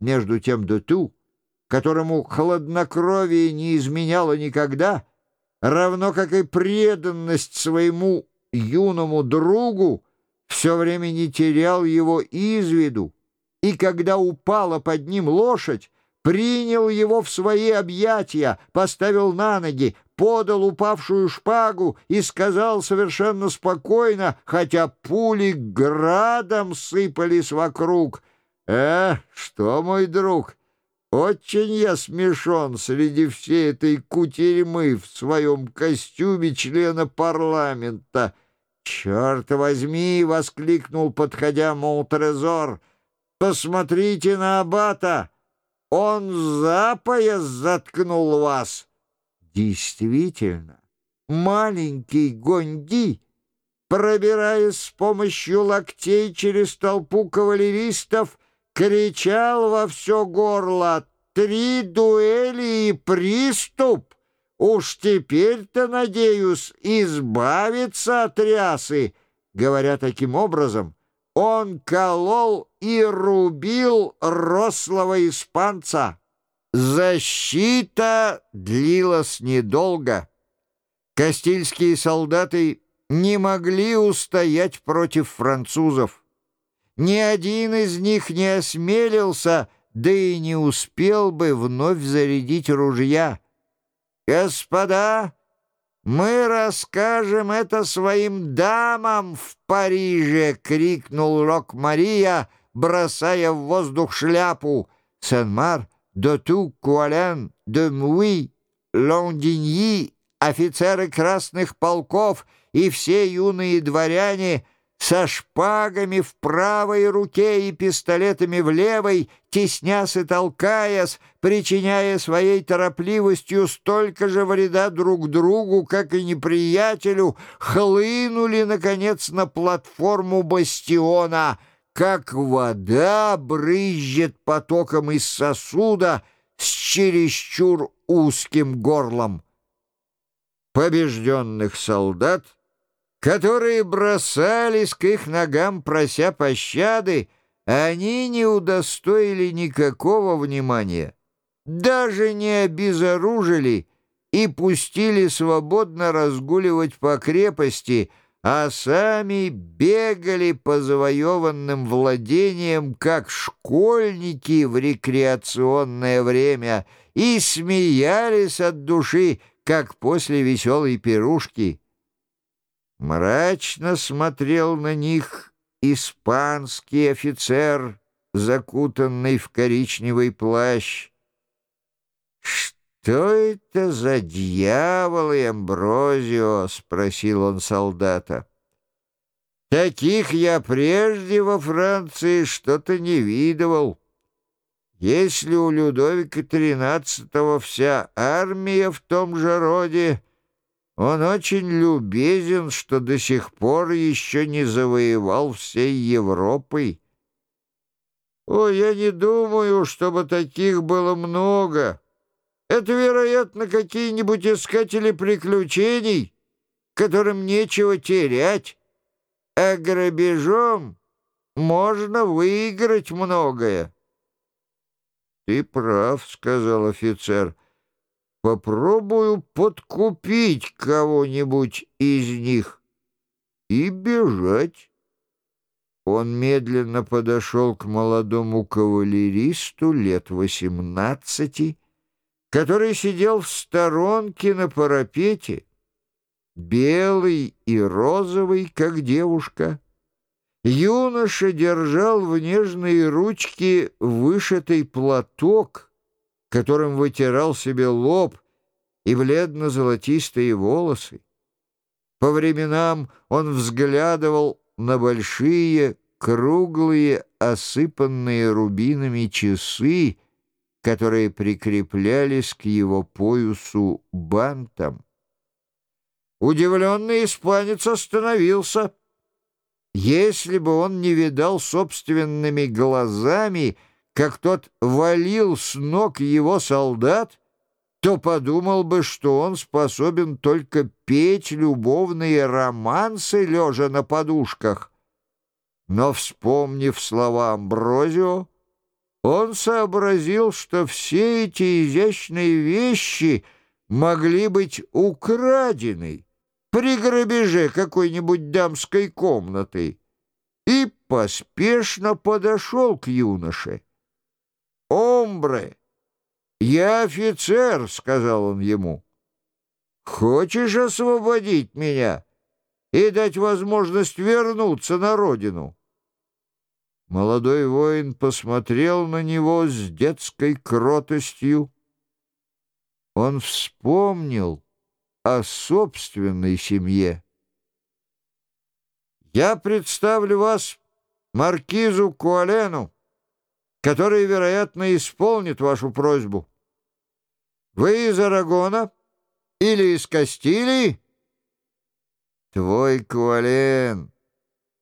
Между тем Дуту, которому хладнокровие не изменяло никогда, равно как и преданность своему юному другу, все время не терял его из виду, и когда упала под ним лошадь, принял его в свои объятия, поставил на ноги, подал упавшую шпагу и сказал совершенно спокойно, хотя пули градом сыпались вокруг. «Э, что, мой друг, очень я смешон среди всей этой кутерьмы в своем костюме члена парламента». «Черт возьми!» — воскликнул, подходя Монтрезор. «Посмотрите на аббата! Он за пояс заткнул вас!» Действительно, маленький Гонди, пробираясь с помощью локтей через толпу кавалеристов, кричал во все горло «Три дуэли и приступ!» Уж теперь-то, надеюсь, избавиться от рясы. Говоря таким образом, он колол и рубил рослого испанца. Защита длилась недолго. Кастильские солдаты не могли устоять против французов. Ни один из них не осмелился, да и не успел бы вновь зарядить ружья. «Господа, мы расскажем это своим дамам в Париже!» — крикнул Рок-Мария, бросая в воздух шляпу. Сен-Мар, Доту, Куален, Демуи, Лондиньи, офицеры красных полков и все юные дворяне — со шпагами в правой руке и пистолетами в левой, теснясь и толкаясь, причиняя своей торопливостью столько же вреда друг другу, как и неприятелю, хлынули, наконец, на платформу бастиона, как вода брызжет потоком из сосуда с чересчур узким горлом. Побежденных солдат — которые бросались к их ногам, прося пощады, они не удостоили никакого внимания, даже не обезоружили и пустили свободно разгуливать по крепости, а сами бегали по завоеванным владениям, как школьники в рекреационное время, и смеялись от души, как после веселой пирушки. Мрачно смотрел на них испанский офицер, закутанный в коричневый плащ. «Что это за дьяволы, Амброзио?» — спросил он солдата. «Таких я прежде во Франции что-то не видывал. Если у Людовика XIII вся армия в том же роде...» Он очень любезен, что до сих пор еще не завоевал всей Европой. О, я не думаю, чтобы таких было много. Это, вероятно, какие-нибудь искатели приключений, которым нечего терять. А грабежом можно выиграть многое. — Ты прав, — сказал офицер, — попробую подкупить кого-нибудь из них и бежать. Он медленно подошел к молодому кавалеристу лет восемнадцати, который сидел в сторонке на парапете, белый и розовый, как девушка. Юноша держал в нежные ручки вышитый платок — которым вытирал себе лоб и бледно-золотистые волосы. По временам он взглядывал на большие, круглые, осыпанные рубинами часы, которые прикреплялись к его поясу бантом. Удивленный испанец остановился. Если бы он не видал собственными глазами — как тот валил с ног его солдат, то подумал бы, что он способен только петь любовные романсы, лежа на подушках. Но, вспомнив слова Амброзио, он сообразил, что все эти изящные вещи могли быть украдены при грабеже какой-нибудь дамской комнаты и поспешно подошел к юноше. «Омбре, я офицер», — сказал он ему. «Хочешь освободить меня и дать возможность вернуться на родину?» Молодой воин посмотрел на него с детской кротостью. Он вспомнил о собственной семье. «Я представлю вас маркизу Куалену, который, вероятно, исполнит вашу просьбу. Вы из Арагона или из Кастилии?» «Твой Куален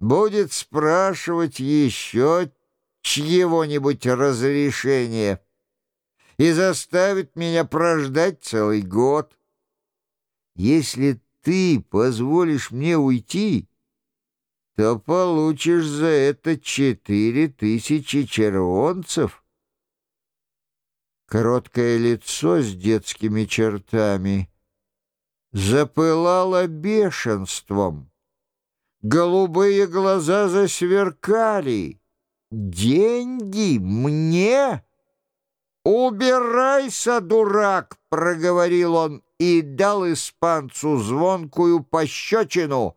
будет спрашивать еще чьего-нибудь разрешения и заставит меня прождать целый год. Если ты позволишь мне уйти, то получишь за это четыре тысячи червонцев. Короткое лицо с детскими чертами запылало бешенством. Голубые глаза засверкали. «Деньги мне?» «Убирайся, дурак!» — проговорил он и дал испанцу звонкую пощечину.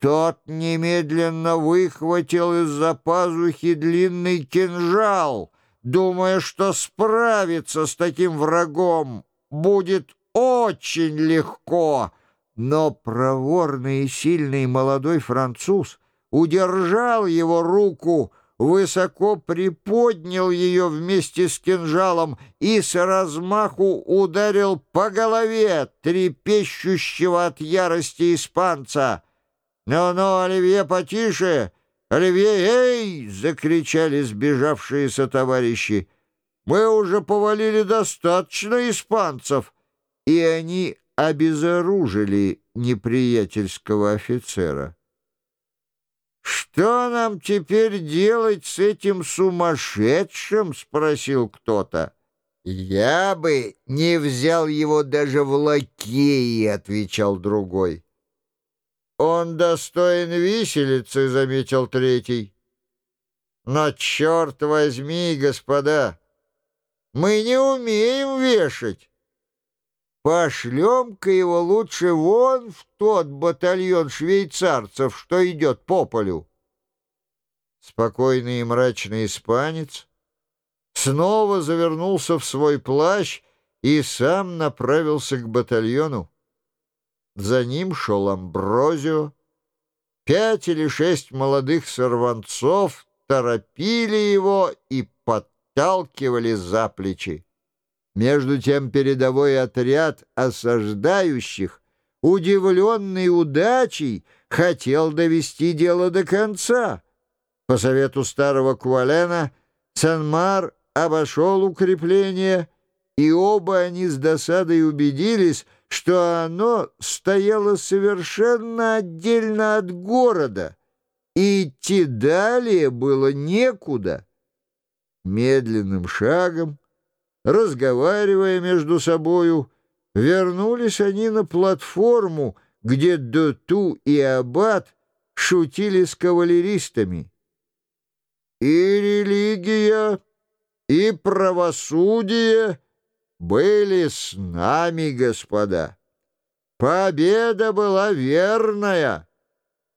Тот немедленно выхватил из-за пазухи длинный кинжал, думая, что справиться с таким врагом будет очень легко — но проворный и сильный молодой француз удержал его руку, высоко приподнял ее вместе с кинжалом и с размаху ударил по голове трепещущего от ярости испанца. «Ну-ну, Оливье, потише! Оливье, эй!» — закричали сбежавшиеся товарищи. «Мы уже повалили достаточно испанцев!» И они обезоружили неприятельского офицера. «Что нам теперь делать с этим сумасшедшим?» — спросил кто-то. «Я бы не взял его даже в лакеи», — отвечал другой. «Он достоин виселицы», — заметил третий. «Но черт возьми, господа, мы не умеем вешать». Пошлем-ка его лучше вон в тот батальон швейцарцев, что идет по полю. Спокойный и мрачный испанец снова завернулся в свой плащ и сам направился к батальону. За ним шел Амброзио. Пять или шесть молодых сорванцов торопили его и подталкивали за плечи. Между тем передовой отряд осаждающих, удивленный удачей, хотел довести дело до конца. По совету старого Куалена Санмар обошел укрепление, и оба они с досадой убедились, что оно стояло совершенно отдельно от города, и идти далее было некуда. Медленным шагом Разговаривая между собою, вернулись они на платформу, где Доту и Аббат шутили с кавалеристами. И религия, и правосудие были с нами, господа. Победа была верная.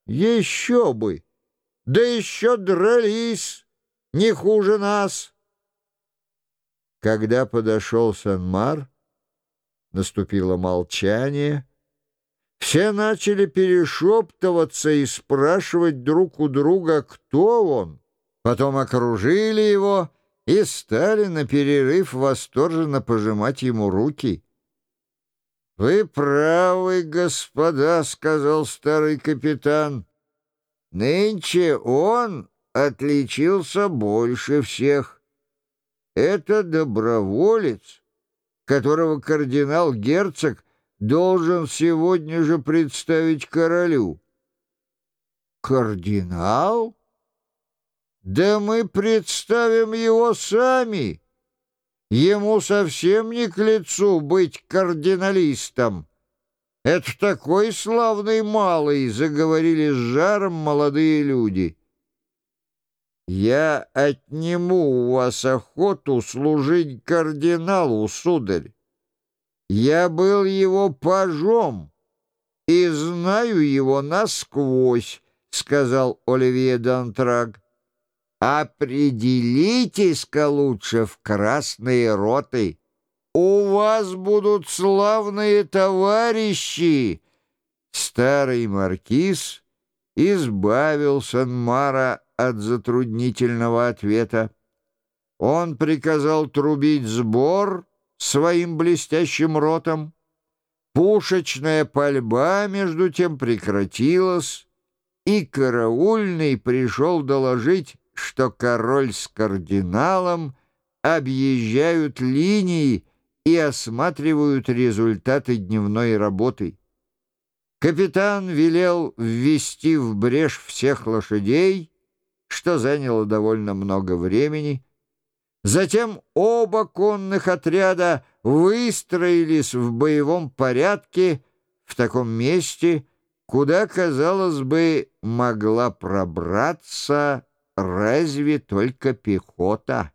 Еще бы! Да еще дрались не хуже нас. Когда подошел Санмар, наступило молчание. Все начали перешептываться и спрашивать друг у друга, кто он. Потом окружили его и стали на перерыв восторженно пожимать ему руки. «Вы правы, господа», — сказал старый капитан. «Нынче он отличился больше всех». Это доброволец, которого кардинал-герцог должен сегодня же представить королю. Кардинал? Да мы представим его сами. Ему совсем не к лицу быть кардиналистом. Это такой славный малый, заговорили с жаром молодые люди. Я отниму у вас охоту служить кардиналу, сударь. Я был его пажом и знаю его насквозь, — сказал Оливье Дантраг. «Определитесь-ка лучше в красные роты. У вас будут славные товарищи!» Старый маркиз избавил Санмара от затруднительного ответа. Он приказал трубить сбор своим блестящим ротом. Пушечная пальба, между тем, прекратилась, и караульный пришел доложить, что король с кардиналом объезжают линии и осматривают результаты дневной работы. Капитан велел ввести в брешь всех лошадей, что заняло довольно много времени. Затем оба конных отряда выстроились в боевом порядке в таком месте, куда, казалось бы, могла пробраться разве только пехота.